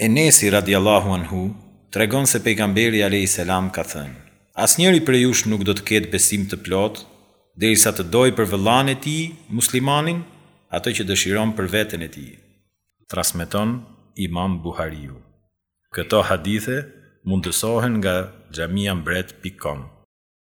Enesi radijallahu anhu tregon se Pejgamberi alejhi selam ka thënë, Asnjëri prej jush nuk do të ketë besim të plotë derisa të dojë për vëllanë e tij, muslimanin, atë që dëshiron për veten e tij. Transmeton Imam Buhariu. Këto hadithe mundësohen nga xhamiambret pikë kom.